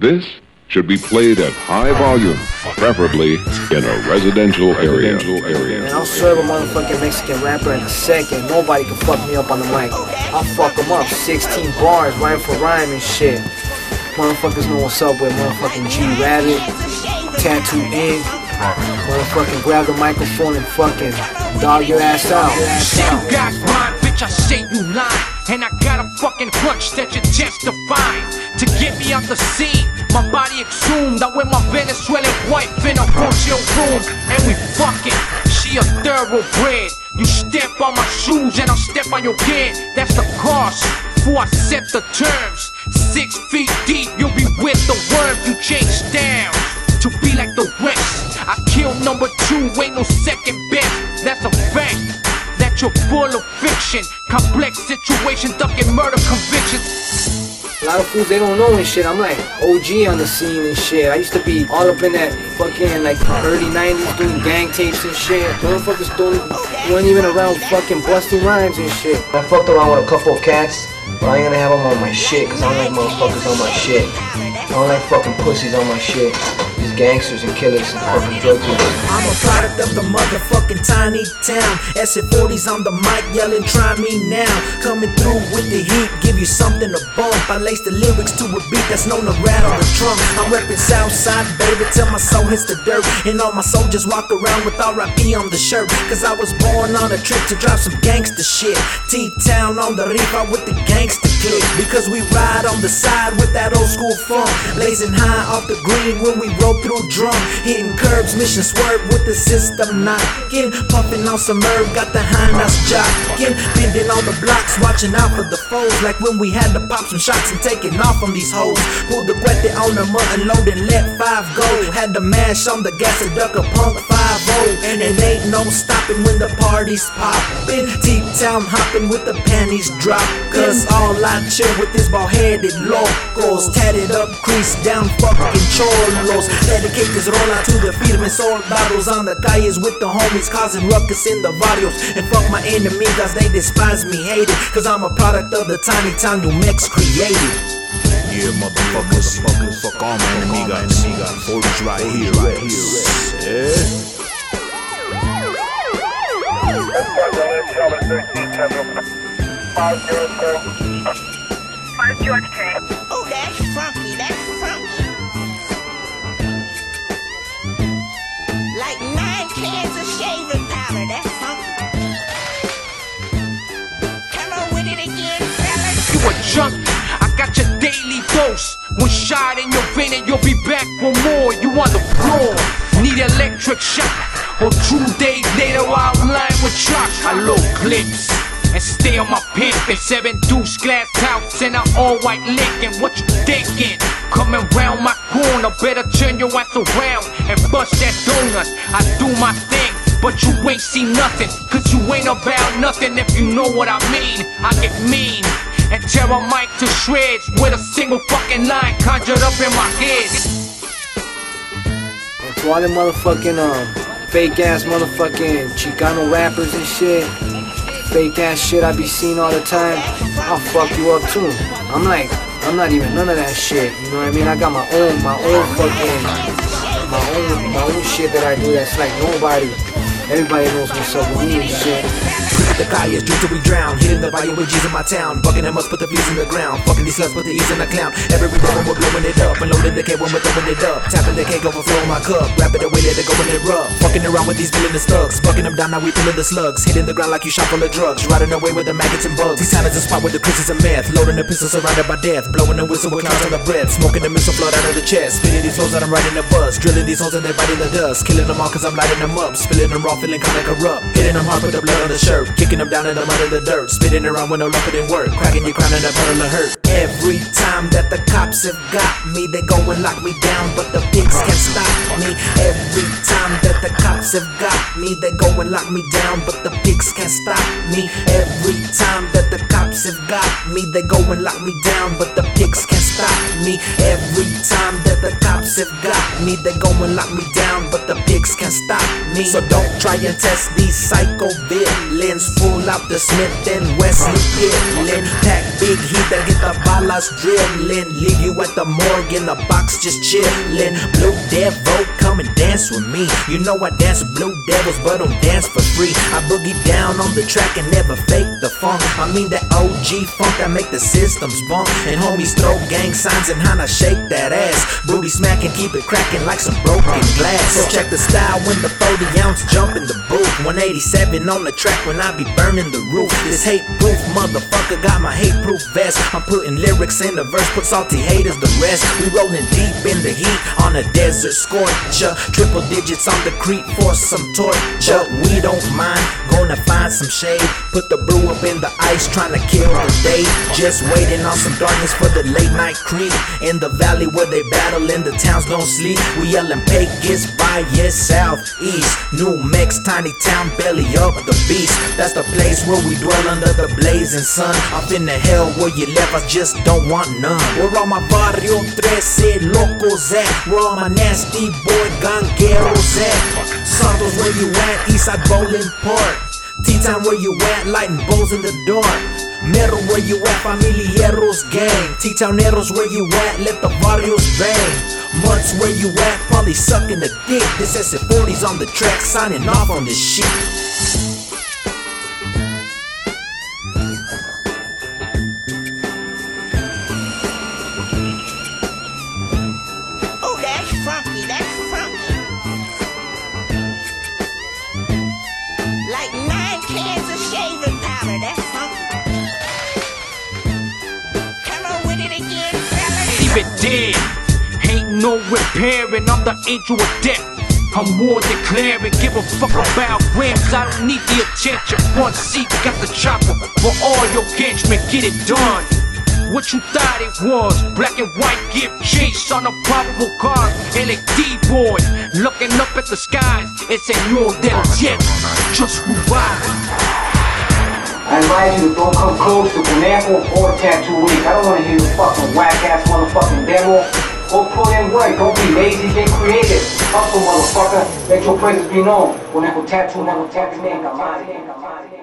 This should be played at high volume, preferably in a residential area. Man, I'll serve a motherfucking Mexican rapper in a second. Nobody can fuck me up on the mic. I'll fuck him up. 16 bars, rhyme for rhyme and shit. Motherfuckers know what's up with motherfucking G Rabbit, Tattoo Ink. Motherfucking grab the microphone and fucking dog your ass out. Say you got mine, bitch, I say you lying. And I got a fucking hunch that you're testifying. To get me out the scene, my body exhumed. I with my Venezuelan wife in a hotel room. And we fucking, she a thoroughbred. You step on my shoes and I'll step on your kid. That's the cost. Before I set the terms, six feet deep, you'll be with the worm. You chase down to be like the rest. I kill number two, ain't no second best. That's a fact. That you're full of fiction, complex situation, ducking murder convictions. A lot of fools they don't know and shit. I'm like OG on the scene and shit. I used to be all up in that fucking like early 90s doing gang tapes and shit. Motherfuckers don't weren't even around fucking busting rhymes and shit. I fucked around with a couple of cats, but I ain't gonna have them on my shit because I don't like motherfuckers on my shit. I don't like fucking pussies on my shit. Gangsters and killers and fucking drug dealers. I'm a product of the motherfucking tiny town. SF40s on the mic yelling, try me now. Coming through with the heat, give you something to bump. I lace the lyrics to a beat that's known to rattle the trunk. I'm reppin' Southside, baby, till my soul hits the dirt. And all my soldiers walk around with RIP on the shirt. Cause I was born on a trip to drop some gangster shit. T-Town on the reef out with the gangster click. Because we ride on the side with that old school funk. Blazing high off the green when we roll through drum. Hitting curbs, mission swerve with the system knocking. Puffing on some herb, got the high us jocking. Bending on the blocks, watching out for the foes. Like when we had to pop some shots and taking off on these hoes. Pulled the guete on the mud and load and let five go. Had to mash on the gas and duck a punk 5 And it ain't no stopping when the party's popping. Deep town hopping with the panties drop. Cause all I chill with is bald headed locals. Tatted up, creased down fucking cholos. Dedicate this rola to the firme soldados on the calles with the homies causing ruckus in the barrios. And fuck my enemigos, they despise me, hate it. Cause I'm a product of the tiny town New Mex created. Yeah, motherfuckers, fuck all my enemigos. Forge right here, right here. Yeah. Oh, that's funky. That's funky. Like nine cans of shaving powder. That's funky. Come on with it again. You a junkie, I got your daily dose. One shot in your vein and you'll be back for more. You on the floor, need electric shock. Days later, I'm lying with shock. I low clips. And stay on my pimp and seven deuce glass house and an all white Lincoln. What you thinking? Coming round my corner, better turn your ass around and bust that donut. I do my thing, but you ain't see nothing. Cause you ain't about nothing if you know what I mean. I get mean and tear a mic to shreds with a single fucking line conjured up in my head. That's why them motherfucking um fake ass motherfucking Chicano rappers and shit, fake ass shit I be seeing all the time, I'll fuck you up too. I'm like, I'm not even none of that shit. You know what I mean? I got my own, my own fucking, my own, my own shit that I do. That's like nobody. Everybody knows what's up with me and shit. The calles, due till we drown. Hitting the volume with G's in my town. Bucking them must put the views in the ground. Fucking these sluts, put the E's in the clown. Every when we're blowing it up. And loading the K when we're throwing it up. Tapping the cake, overflowing my cup. Wrap it away, let it go in it rough. Fucking around with these villainous thugs. Bucking them down, now we pulling the slugs. Hitting the ground like you shot full of drugs. Riding away with the maggots and bugs. These talents a spot with the Chris's and meth. Loading the pistol surrounded by death. Blowing the whistle with clouds on the breath. Smoking the missile flood out of the chest. Spitting these holes that I'm riding the bus. Drilling these holes and they're biting the dust. Killing them all cause I'm lighting them up. Spilling them raw, feeling kinda corrupt. Hitting them hard with the blood on the shirt. Kicking them down in the mud in the dirt. Spitting around when no it didn't work. Cracking your crown in a puddle of hurt. Every time that the cops have got me, they go and lock me down, but the pigs can't stop me. Every time that the cops have got me, they go and lock me down, but the pigs can't stop me. Every time that the cops have got me, they go and lock me down, but the pigs can't stop me. Every time that the cops have got me. They go and lock me down, but the pigs can't stop me. So don't try and test these psycho villains. Pull out the Smith and Wesley Pillin. Pack big heat that get the balas drilling. Leave you at the morgue in the box just chillin'. Blue Devil, come and dance with me. You know I dance with Blue Devils, but don't dance for free. I boogie down on the track and never fake the funk. I mean that OG funk I make the systems bump. And homies throw gang signs and Hana shake that ass. Booty smack and keep it cracking like some broken glass. So check the style when the 40 ounce jump in the booth. 187 on the track when I be burning the roof. This hate proof motherfucker got my hate proof vest. I'm putting lyrics in the verse, put salty haters the rest. We rolling deep in the heat on a desert scorcher. Triple digits on the creek for some torture. We don't mind, gonna find some shade. Put the brew up in the ice, trying to kill the day. Just waiting on some darkness for the late night creep. In the valley where they battle, in the towns don't sleep. We yelling Pecos, Valle, Southeast. New Mex, tiny town, belly up the beast. That's the place where we dwell under the blazing sun. Up in the hell where you left, I just don't want none. Where all my barrio 13 eh, locos at? Where all my nasty boy gangueros at? Santos, where you at? Eastside Bowling Park. T-Town, where you at? Lighting bowls in the dark. Metal, where you at? Familiaros gang. T-Towneros, where you at? Let the barrios bang. Months, where you at? Probably sucking the dick. This SF40's on the track, signing off on this shit. Leave it dead. Ain't no repairing, I'm the angel of death. I'm more declaring, give a fuck about rims. I don't need the attention. Front seat, got the chopper for all your henchmen. Get it done. What you thought it was? Black and white gift chase on a probable car. LAD boy looking up at the skies. It's a new del. Just by. I advise you to don't come close to Conejo or Tattoo Week. I don't want to hear your fucking whack ass motherfucking demo. Go put in work. Don't be lazy. Get creative. Hustle, motherfucker. Let your presence be known. Conejo Tattoo, Conejo Tattoo, name,